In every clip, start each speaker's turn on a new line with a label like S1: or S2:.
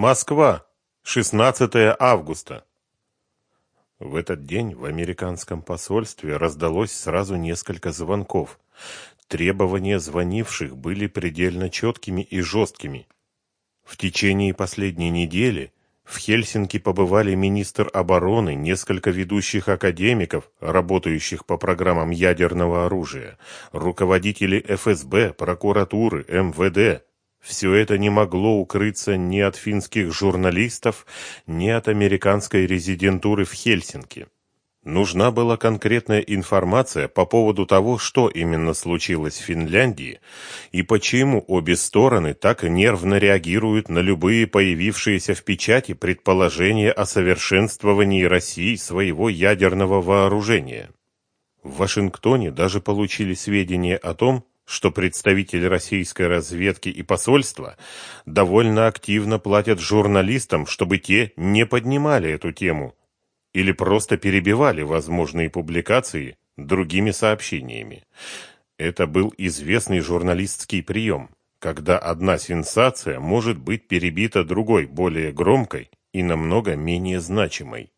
S1: Москва, 16 августа. В этот день в американском посольстве раздалось сразу несколько звонков. Требования звонивших были предельно четкими и жесткими. В течение последней недели в Хельсинки побывали министр обороны, несколько ведущих академиков, работающих по программам ядерного оружия, руководители ФСБ, прокуратуры, МВД, все это не могло укрыться ни от финских журналистов, ни от американской резидентуры в Хельсинки. Нужна была конкретная информация по поводу того, что именно случилось в Финляндии и почему обе стороны так нервно реагируют на любые появившиеся в печати предположения о совершенствовании России своего ядерного вооружения. В Вашингтоне даже получили сведения о том, что представители российской разведки и посольства довольно активно платят журналистам, чтобы те не поднимали эту тему или просто перебивали возможные публикации другими сообщениями. Это был известный журналистский прием, когда одна сенсация может быть перебита другой, более громкой и намного менее значимой.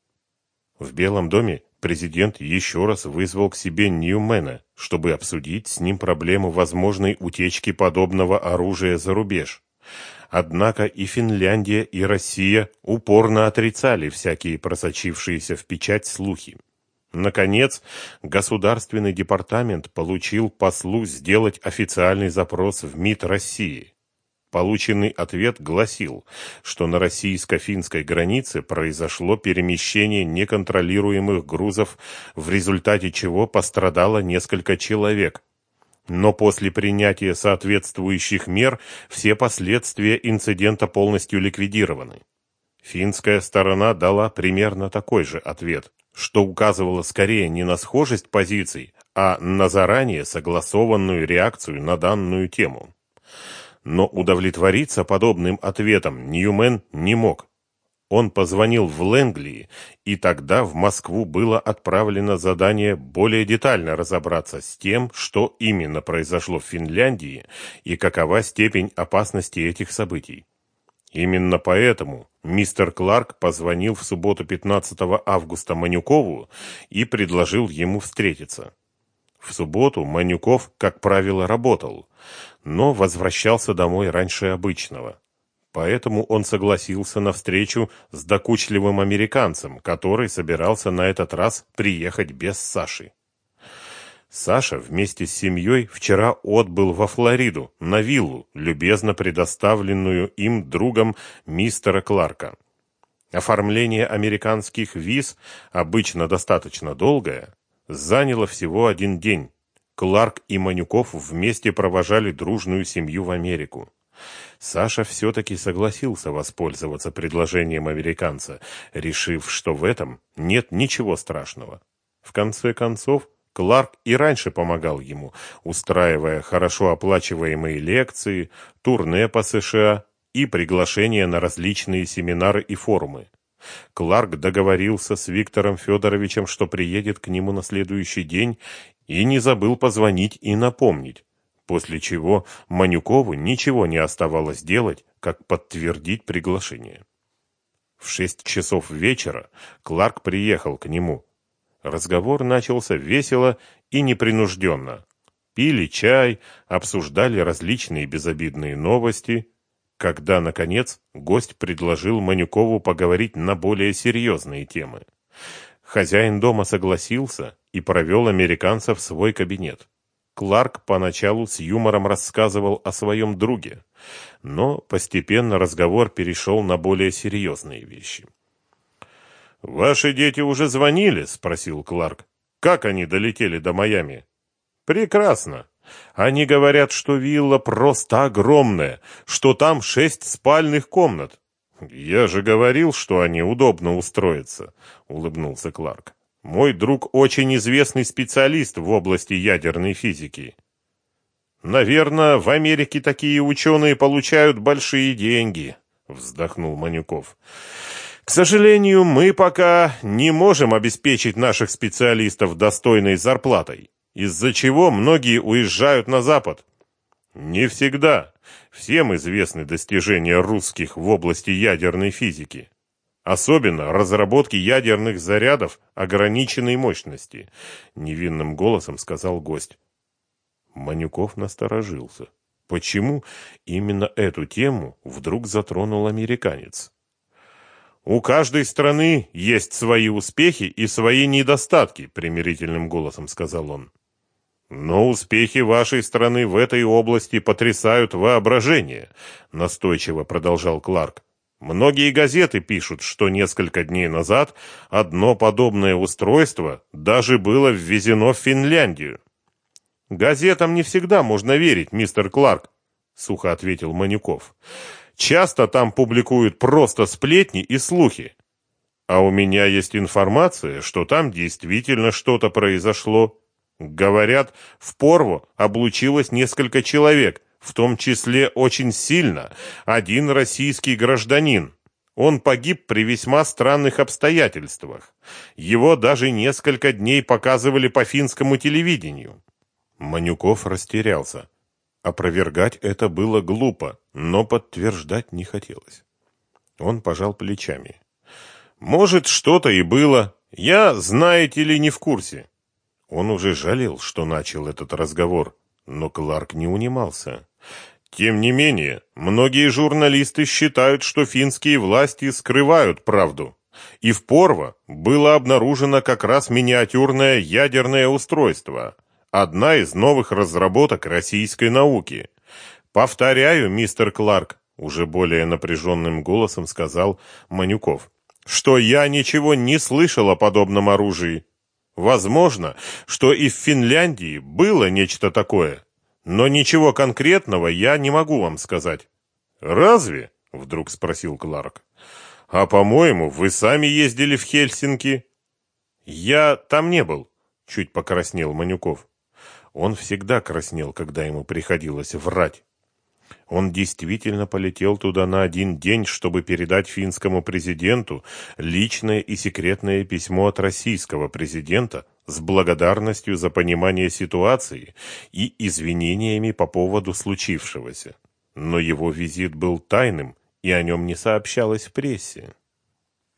S1: В Белом доме президент еще раз вызвал к себе Ньюмена, чтобы обсудить с ним проблему возможной утечки подобного оружия за рубеж. Однако и Финляндия, и Россия упорно отрицали всякие просочившиеся в печать слухи. Наконец, Государственный департамент получил послу сделать официальный запрос в МИД России. Полученный ответ гласил, что на российско-финской границе произошло перемещение неконтролируемых грузов, в результате чего пострадало несколько человек. Но после принятия соответствующих мер все последствия инцидента полностью ликвидированы. Финская сторона дала примерно такой же ответ, что указывало скорее не на схожесть позиций, а на заранее согласованную реакцию на данную тему но удовлетвориться подобным ответом Ньюмен не мог. Он позвонил в Лэнгли, и тогда в Москву было отправлено задание более детально разобраться с тем, что именно произошло в Финляндии и какова степень опасности этих событий. Именно поэтому мистер Кларк позвонил в субботу 15 августа Манюкову и предложил ему встретиться. В субботу Манюков, как правило, работал, но возвращался домой раньше обычного. Поэтому он согласился на встречу с докучливым американцем, который собирался на этот раз приехать без Саши. Саша вместе с семьей вчера отбыл во Флориду, на виллу, любезно предоставленную им другом мистера Кларка. Оформление американских виз, обычно достаточно долгое, заняло всего один день. Кларк и Манюков вместе провожали дружную семью в Америку. Саша все-таки согласился воспользоваться предложением американца, решив, что в этом нет ничего страшного. В конце концов, Кларк и раньше помогал ему, устраивая хорошо оплачиваемые лекции, турне по США и приглашения на различные семинары и форумы. Кларк договорился с Виктором Федоровичем, что приедет к нему на следующий день, и не забыл позвонить и напомнить, после чего Манюкову ничего не оставалось делать, как подтвердить приглашение. В шесть часов вечера Кларк приехал к нему. Разговор начался весело и непринужденно. Пили чай, обсуждали различные безобидные новости – когда, наконец, гость предложил Манюкову поговорить на более серьезные темы. Хозяин дома согласился и провел американца в свой кабинет. Кларк поначалу с юмором рассказывал о своем друге, но постепенно разговор перешел на более серьезные вещи. «Ваши дети уже звонили?» – спросил Кларк. «Как они долетели до Майами?» «Прекрасно. Они говорят, что вилла просто огромная, что там шесть спальных комнат. Я же говорил, что они удобно устроятся, улыбнулся Кларк. Мой друг очень известный специалист в области ядерной физики. Наверное, в Америке такие ученые получают большие деньги, вздохнул Манюков. К сожалению, мы пока не можем обеспечить наших специалистов достойной зарплатой из-за чего многие уезжают на запад. Не всегда. Всем известны достижения русских в области ядерной физики. Особенно разработки ядерных зарядов ограниченной мощности, невинным голосом сказал гость. Манюков насторожился. Почему именно эту тему вдруг затронул американец? У каждой страны есть свои успехи и свои недостатки, примирительным голосом сказал он. Но успехи вашей страны в этой области потрясают воображение, настойчиво продолжал Кларк. Многие газеты пишут, что несколько дней назад одно подобное устройство даже было ввезено в Финляндию. Газетам не всегда можно верить, мистер Кларк, сухо ответил Манюков. Часто там публикуют просто сплетни и слухи. А у меня есть информация, что там действительно что-то произошло. Говорят, в Порву облучилось несколько человек, в том числе очень сильно один российский гражданин. Он погиб при весьма странных обстоятельствах. Его даже несколько дней показывали по финскому телевидению. Манюков растерялся. Опровергать это было глупо, но подтверждать не хотелось. Он пожал плечами. «Может, что-то и было. Я, знаете ли, не в курсе». Он уже жалел, что начал этот разговор, но Кларк не унимался. Тем не менее, многие журналисты считают, что финские власти скрывают правду. И в Порво было обнаружено как раз миниатюрное ядерное устройство – одна из новых разработок российской науки. Повторяю, мистер Кларк, уже более напряженным голосом сказал Манюков, что я ничего не слышал о подобном оружии. Возможно, что и в Финляндии было нечто такое, но ничего конкретного я не могу вам сказать. Разве? вдруг спросил Кларк. А по-моему, вы сами ездили в Хельсинки. Я там не был, чуть покраснел Манюков. Он всегда краснел, когда ему приходилось врать. Он действительно полетел туда на один день, чтобы передать финскому президенту личное и секретное письмо от российского президента с благодарностью за понимание ситуации и извинениями по поводу случившегося. Но его визит был тайным, и о нем не сообщалось в прессе.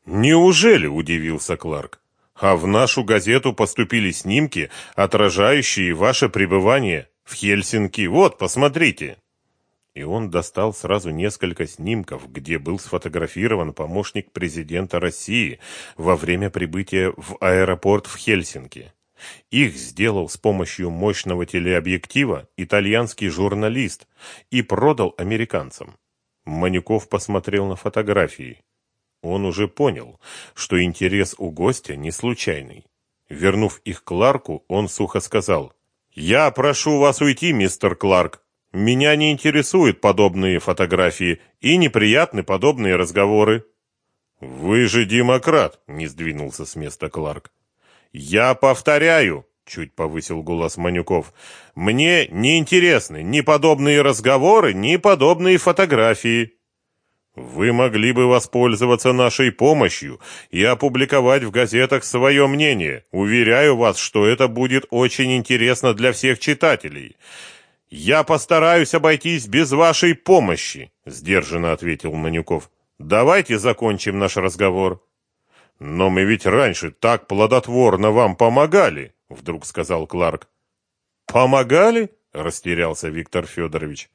S1: «Неужели?» – удивился Кларк а в нашу газету поступили снимки, отражающие ваше пребывание в Хельсинки. Вот, посмотрите. И он достал сразу несколько снимков, где был сфотографирован помощник президента России во время прибытия в аэропорт в Хельсинки. Их сделал с помощью мощного телеобъектива итальянский журналист и продал американцам. Манюков посмотрел на фотографии. Он уже понял, что интерес у гостя не случайный. Вернув их Кларку, он сухо сказал, «Я прошу вас уйти, мистер Кларк. Меня не интересуют подобные фотографии и неприятны подобные разговоры». «Вы же демократ», — не сдвинулся с места Кларк. «Я повторяю», — чуть повысил голос Манюков, «мне не интересны ни подобные разговоры, ни подобные фотографии». Вы могли бы воспользоваться нашей помощью и опубликовать в газетах свое мнение. Уверяю вас, что это будет очень интересно для всех читателей. Я постараюсь обойтись без вашей помощи, сдержанно ответил Манюков. Давайте закончим наш разговор. Но мы ведь раньше так плодотворно вам помогали, вдруг сказал Кларк. Помогали? растерялся Виктор Федорович.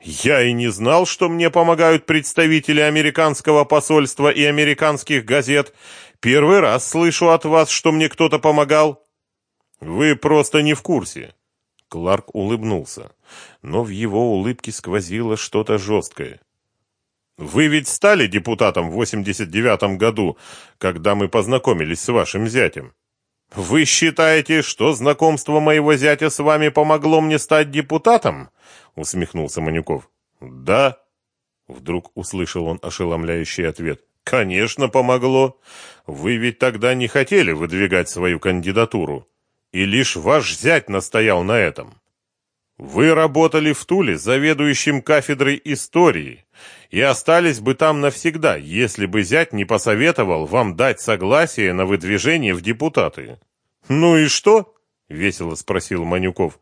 S1: Я и не знал, что мне помогают представители американского посольства и американских газет. Первый раз слышу от вас, что мне кто-то помогал. Вы просто не в курсе. Кларк улыбнулся, но в его улыбке сквозило что-то жесткое. Вы ведь стали депутатом в 89 году, когда мы познакомились с вашим зятем. Вы считаете, что знакомство моего зятя с вами помогло мне стать депутатом? усмехнулся Манюков. Да, вдруг услышал он ошеломляющий ответ. Конечно, помогло. Вы ведь тогда не хотели выдвигать свою кандидатуру, и лишь ваш зять настоял на этом. Вы работали в Туле заведующим кафедрой истории и остались бы там навсегда, если бы зять не посоветовал вам дать согласие на выдвижение в депутаты. Ну и что? весело спросил Манюков.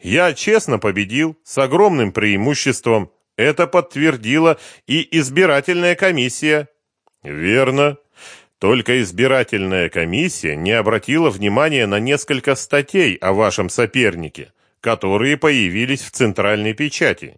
S1: Я честно победил, с огромным преимуществом. Это подтвердила и избирательная комиссия. Верно. Только избирательная комиссия не обратила внимания на несколько статей о вашем сопернике, которые появились в центральной печати.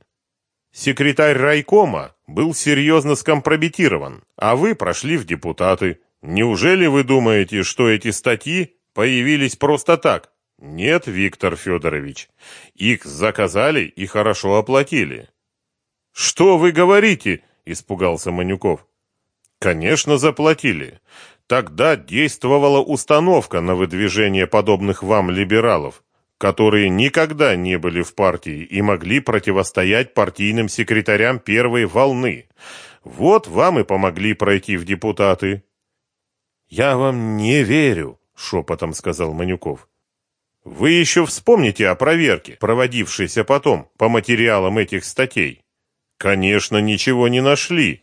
S1: Секретарь райкома был серьезно скомпрометирован, а вы прошли в депутаты. Неужели вы думаете, что эти статьи появились просто так? Нет, Виктор Федорович. Их заказали и хорошо оплатили. Что вы говорите? испугался Манюков. Конечно, заплатили. Тогда действовала установка на выдвижение подобных вам либералов которые никогда не были в партии и могли противостоять партийным секретарям первой волны. Вот вам и помогли пройти в депутаты. Я вам не верю, шепотом сказал Манюков. Вы еще вспомните о проверке, проводившейся потом по материалам этих статей. Конечно, ничего не нашли.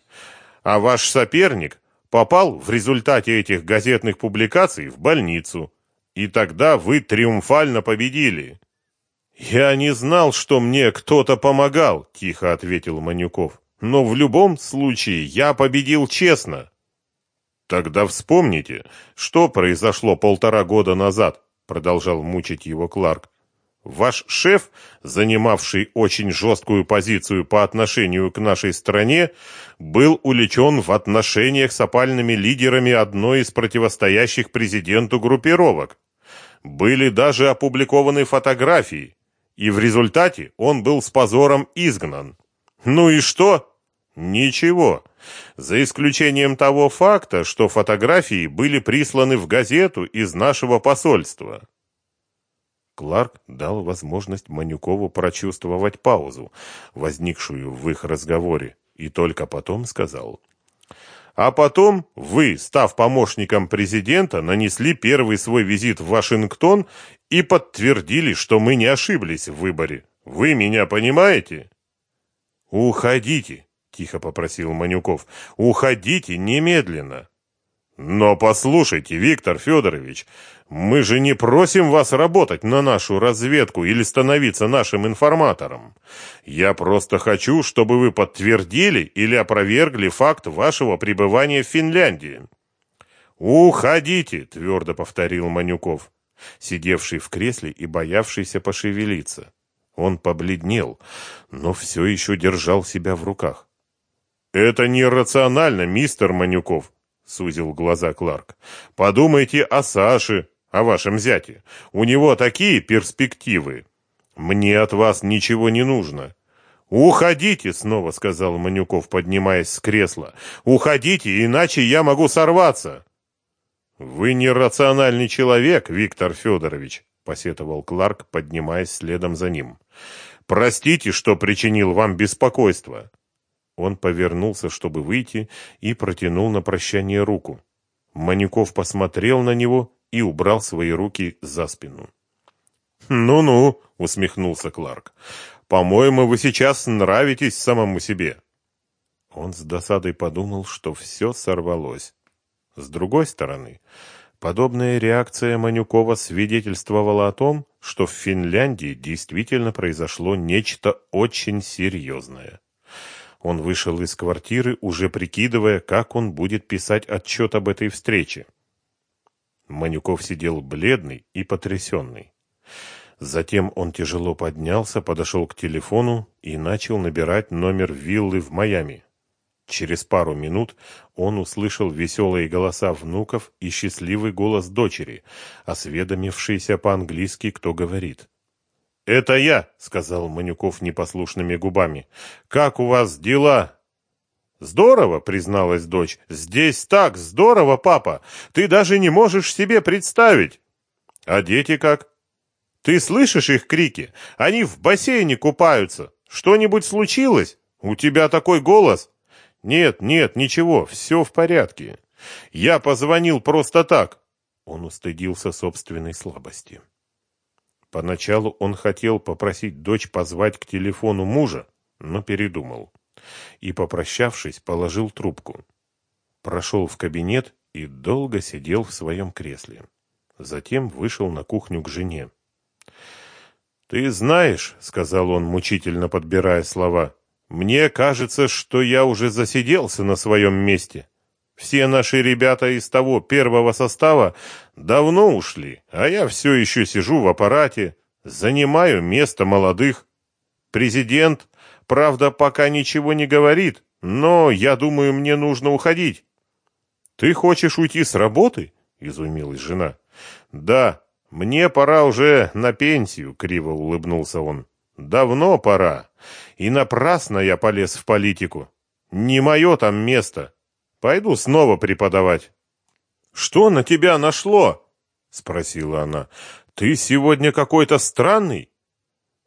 S1: А ваш соперник попал в результате этих газетных публикаций в больницу. И тогда вы триумфально победили. Я не знал, что мне кто-то помогал, тихо ответил Манюков. Но в любом случае я победил честно. Тогда вспомните, что произошло полтора года назад, продолжал мучить его Кларк. Ваш шеф, занимавший очень жесткую позицию по отношению к нашей стране, был увлечен в отношениях с опальными лидерами одной из противостоящих президенту группировок. Были даже опубликованы фотографии, и в результате он был с позором изгнан. Ну и что? Ничего. За исключением того факта, что фотографии были присланы в газету из нашего посольства. Кларк дал возможность Манюкову прочувствовать паузу, возникшую в их разговоре, и только потом сказал: а потом вы, став помощником президента, нанесли первый свой визит в Вашингтон и подтвердили, что мы не ошиблись в выборе. Вы меня понимаете? Уходите, тихо попросил Манюков. Уходите немедленно. Но послушайте, Виктор Федорович, мы же не просим вас работать на нашу разведку или становиться нашим информатором. Я просто хочу, чтобы вы подтвердили или опровергли факт вашего пребывания в Финляндии. Уходите, твердо повторил Манюков, сидевший в кресле и боявшийся пошевелиться. Он побледнел, но все еще держал себя в руках. Это нерационально, мистер Манюков, сузил глаза Кларк. Подумайте о Саше, о вашем зяте. У него такие перспективы. Мне от вас ничего не нужно. Уходите, снова сказал Манюков, поднимаясь с кресла. Уходите, иначе я могу сорваться. Вы нерациональный человек, Виктор Федорович, посетовал Кларк, поднимаясь следом за ним. Простите, что причинил вам беспокойство. Он повернулся, чтобы выйти, и протянул на прощание руку. Манюков посмотрел на него и убрал свои руки за спину. «Ну-ну», — усмехнулся Кларк, — «по-моему, вы сейчас нравитесь самому себе». Он с досадой подумал, что все сорвалось. С другой стороны, подобная реакция Манюкова свидетельствовала о том, что в Финляндии действительно произошло нечто очень серьезное. Он вышел из квартиры, уже прикидывая, как он будет писать отчет об этой встрече. Манюков сидел бледный и потрясенный. Затем он тяжело поднялся, подошел к телефону и начал набирать номер виллы в Майами. Через пару минут он услышал веселые голоса внуков и счастливый голос дочери, осведомившийся по-английски, кто говорит. «Это я», — сказал Манюков непослушными губами. «Как у вас дела?» «Здорово», — призналась дочь. «Здесь так здорово, папа! Ты даже не можешь себе представить!» «А дети как?» «Ты слышишь их крики? Они в бассейне купаются! Что-нибудь случилось? У тебя такой голос!» «Нет, нет, ничего, все в порядке. Я позвонил просто так». Он устыдился собственной слабости. Поначалу он хотел попросить дочь позвать к телефону мужа, но передумал. И, попрощавшись, положил трубку. Прошел в кабинет и долго сидел в своем кресле. Затем вышел на кухню к жене. «Ты знаешь, — сказал он, мучительно подбирая слова, Мне кажется, что я уже засиделся на своем месте. Все наши ребята из того первого состава давно ушли, а я все еще сижу в аппарате, занимаю место молодых. Президент, правда, пока ничего не говорит, но я думаю, мне нужно уходить. Ты хочешь уйти с работы? изумилась жена. Да, мне пора уже на пенсию, криво улыбнулся он. Давно пора. И напрасно я полез в политику. Не мое там место. Пойду снова преподавать. Что на тебя нашло? спросила она. Ты сегодня какой-то странный.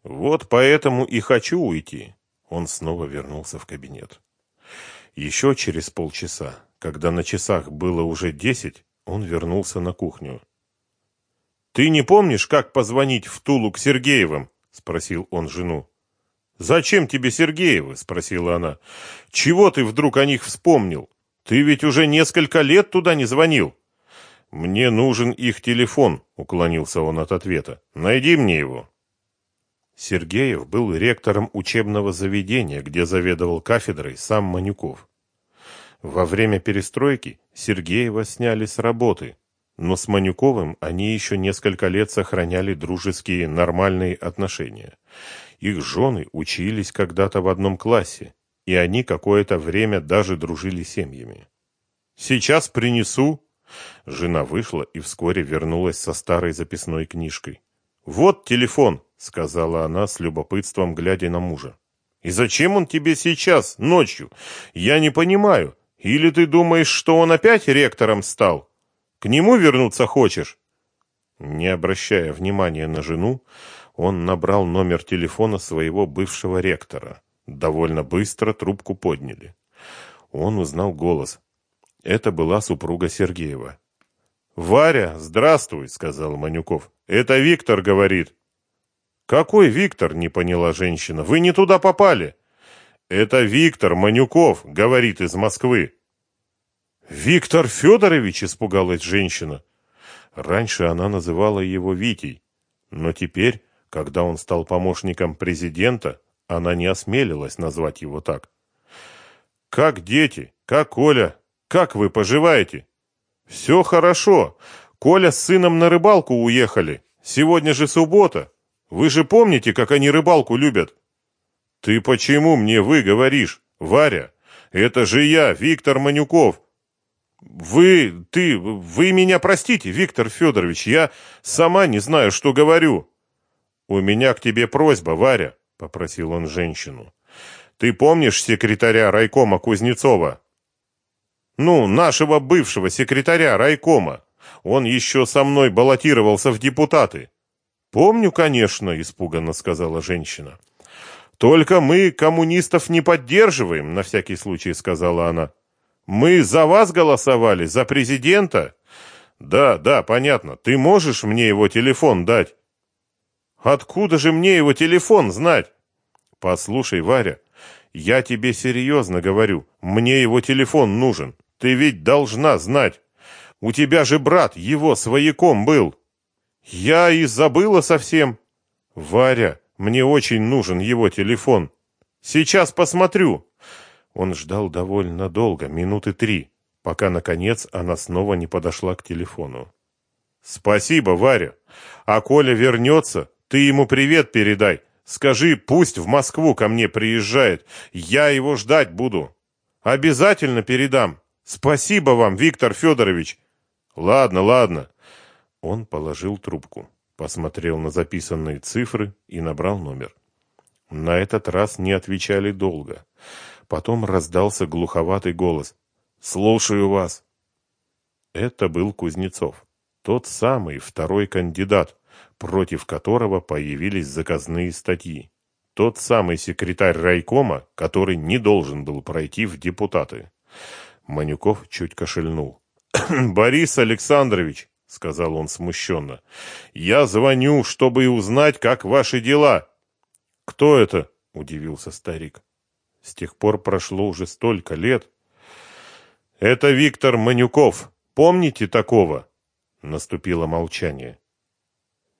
S1: Вот поэтому и хочу уйти. Он снова вернулся в кабинет. Еще через полчаса, когда на часах было уже десять, он вернулся на кухню. Ты не помнишь, как позвонить в Тулу к Сергеевым? спросил он жену. Зачем тебе Сергеевы? спросила она. Чего ты вдруг о них вспомнил? Ты ведь уже несколько лет туда не звонил. Мне нужен их телефон, уклонился он от ответа. Найди мне его. Сергеев был ректором учебного заведения, где заведовал кафедрой сам Манюков. Во время перестройки Сергеева сняли с работы, но с Манюковым они еще несколько лет сохраняли дружеские, нормальные отношения. Их жены учились когда-то в одном классе, и они какое-то время даже дружили семьями. «Сейчас принесу». Жена вышла и вскоре вернулась со старой записной книжкой. «Вот телефон», — сказала она с любопытством, глядя на мужа. «И зачем он тебе сейчас, ночью? Я не понимаю. Или ты думаешь, что он опять ректором стал?» К нему вернуться хочешь?» Не обращая внимания на жену, он набрал номер телефона своего бывшего ректора. Довольно быстро трубку подняли. Он узнал голос. Это была супруга Сергеева. «Варя, здравствуй», — сказал Манюков. «Это Виктор говорит». «Какой Виктор?» — не поняла женщина. «Вы не туда попали». «Это Виктор Манюков, говорит из Москвы». «Виктор Федорович!» – испугалась женщина. Раньше она называла его Витей, но теперь, когда он стал помощником президента, она не осмелилась назвать его так. «Как дети? Как Коля? Как вы поживаете?» «Все хорошо. Коля с сыном на рыбалку уехали. Сегодня же суббота. Вы же помните, как они рыбалку любят?» «Ты почему мне вы говоришь, Варя? Это же я, Виктор Манюков. Вы, ты, вы меня простите, Виктор Федорович, я сама не знаю, что говорю. У меня к тебе просьба, Варя, попросил он женщину. Ты помнишь секретаря райкома Кузнецова? Ну, нашего бывшего секретаря райкома. Он еще со мной баллотировался в депутаты. Помню, конечно, испуганно сказала женщина. Только мы коммунистов не поддерживаем, на всякий случай сказала она. Мы за вас голосовали, за президента? Да, да, понятно. Ты можешь мне его телефон дать? Откуда же мне его телефон знать? Послушай, Варя, я тебе серьезно говорю. Мне его телефон нужен. Ты ведь должна знать. У тебя же брат его свояком был. Я и забыла совсем. Варя, мне очень нужен его телефон. Сейчас посмотрю. Он ждал довольно долго, минуты три, пока, наконец, она снова не подошла к телефону. «Спасибо, Варя. А Коля вернется, ты ему привет передай. Скажи, пусть в Москву ко мне приезжает. Я его ждать буду. Обязательно передам. Спасибо вам, Виктор Федорович. Ладно, ладно». Он положил трубку, посмотрел на записанные цифры и набрал номер. На этот раз не отвечали долго. Потом раздался глуховатый голос. «Слушаю вас». Это был Кузнецов, тот самый второй кандидат, против которого появились заказные статьи. Тот самый секретарь райкома, который не должен был пройти в депутаты. Манюков чуть кашельнул. «Борис Александрович», — сказал он смущенно, — «я звоню, чтобы узнать, как ваши дела». «Кто это?» — удивился старик. С тех пор прошло уже столько лет. Это Виктор Манюков. Помните такого? Наступило молчание.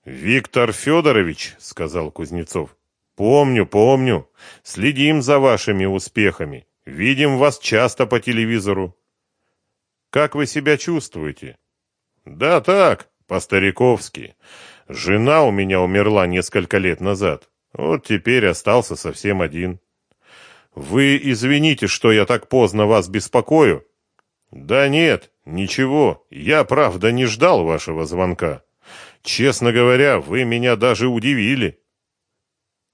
S1: Виктор Федорович, сказал Кузнецов. Помню, помню. Следим за вашими успехами. Видим вас часто по телевизору. Как вы себя чувствуете? Да так, по-стариковски. Жена у меня умерла несколько лет назад. Вот теперь остался совсем один. Вы извините, что я так поздно вас беспокою. Да нет, ничего. Я правда не ждал вашего звонка. Честно говоря, вы меня даже удивили.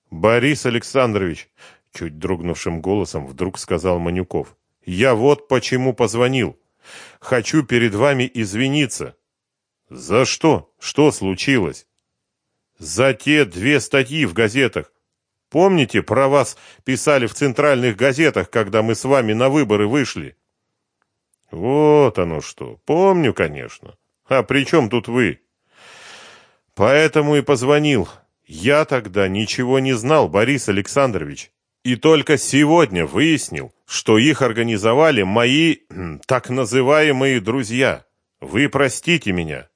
S1: Борис Александрович, чуть дрогнувшим голосом вдруг сказал Манюков. Я вот почему позвонил. Хочу перед вами извиниться. За что? Что случилось? За те две статьи в газетах. Помните, про вас писали в центральных газетах, когда мы с вами на выборы вышли? Вот оно что. Помню, конечно. А при чем тут вы? Поэтому и позвонил. Я тогда ничего не знал, Борис Александрович. И только сегодня выяснил, что их организовали мои так называемые друзья. Вы простите меня.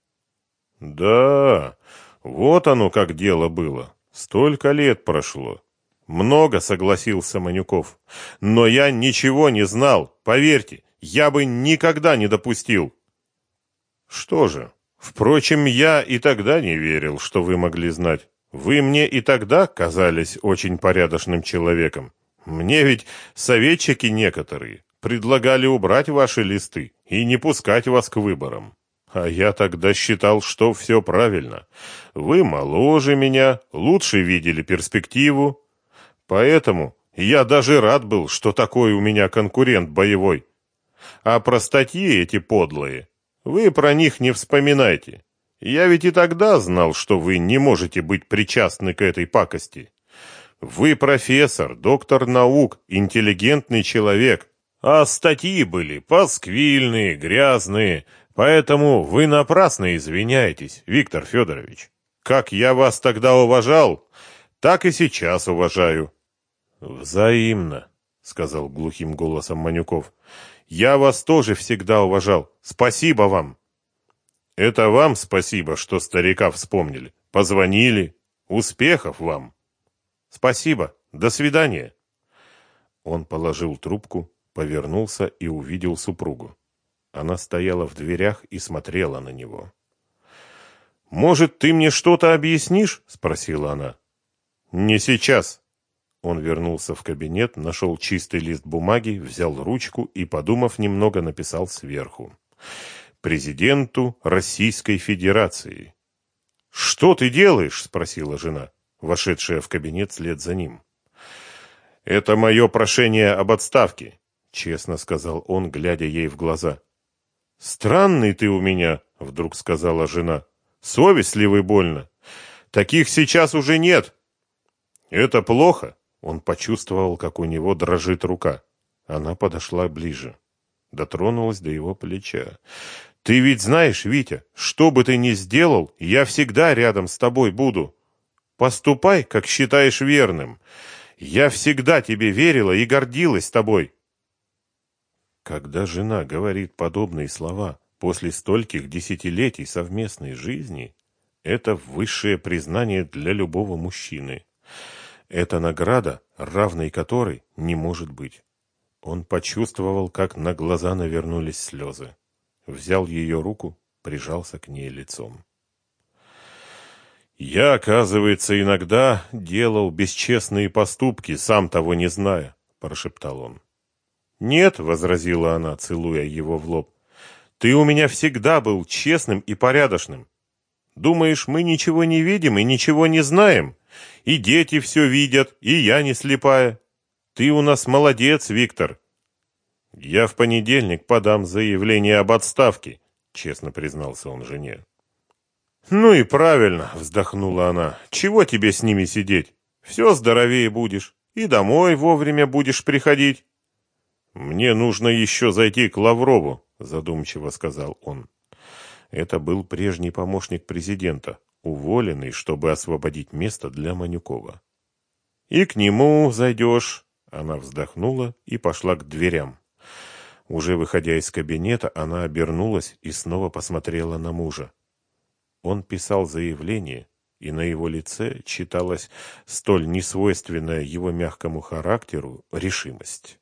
S1: Да, вот оно как дело было. Столько лет прошло. Много, согласился Манюков. Но я ничего не знал, поверьте, я бы никогда не допустил. Что же? Впрочем, я и тогда не верил, что вы могли знать. Вы мне и тогда казались очень порядочным человеком. Мне ведь советчики некоторые предлагали убрать ваши листы и не пускать вас к выборам. А я тогда считал, что все правильно. Вы моложе меня, лучше видели перспективу. Поэтому я даже рад был, что такой у меня конкурент боевой. А про статьи эти подлые, вы про них не вспоминайте. Я ведь и тогда знал, что вы не можете быть причастны к этой пакости. Вы профессор, доктор наук, интеллигентный человек. А статьи были пасквильные, грязные, Поэтому вы напрасно извиняетесь, Виктор Федорович. Как я вас тогда уважал, так и сейчас уважаю. Взаимно, сказал глухим голосом Манюков. Я вас тоже всегда уважал. Спасибо вам. Это вам спасибо, что старика вспомнили. Позвонили. Успехов вам. Спасибо. До свидания. Он положил трубку, повернулся и увидел супругу. Она стояла в дверях и смотрела на него. «Может, ты мне что-то объяснишь?» — спросила она. «Не сейчас». Он вернулся в кабинет, нашел чистый лист бумаги, взял ручку и, подумав немного, написал сверху. «Президенту Российской Федерации». «Что ты делаешь?» — спросила жена, вошедшая в кабинет след за ним. «Это мое прошение об отставке», — честно сказал он, глядя ей в глаза. «Странный ты у меня», — вдруг сказала жена. «Совестливый больно. Таких сейчас уже нет». «Это плохо». Он почувствовал, как у него дрожит рука. Она подошла ближе. Дотронулась до его плеча. «Ты ведь знаешь, Витя, что бы ты ни сделал, я всегда рядом с тобой буду. Поступай, как считаешь верным. Я всегда тебе верила и гордилась тобой». Когда жена говорит подобные слова после стольких десятилетий совместной жизни, это высшее признание для любого мужчины. Это награда, равной которой не может быть. Он почувствовал, как на глаза навернулись слезы. Взял ее руку, прижался к ней лицом. «Я, оказывается, иногда делал бесчестные поступки, сам того не зная», — прошептал он. «Нет», — возразила она, целуя его в лоб, — «ты у меня всегда был честным и порядочным. Думаешь, мы ничего не видим и ничего не знаем? И дети все видят, и я не слепая. Ты у нас молодец, Виктор». «Я в понедельник подам заявление об отставке», — честно признался он жене. «Ну и правильно», — вздохнула она. «Чего тебе с ними сидеть? Все здоровее будешь, и домой вовремя будешь приходить». «Мне нужно еще зайти к Лаврову», — задумчиво сказал он. Это был прежний помощник президента, уволенный, чтобы освободить место для Манюкова. «И к нему зайдешь», — она вздохнула и пошла к дверям. Уже выходя из кабинета, она обернулась и снова посмотрела на мужа. Он писал заявление, и на его лице читалась столь несвойственная его мягкому характеру решимость.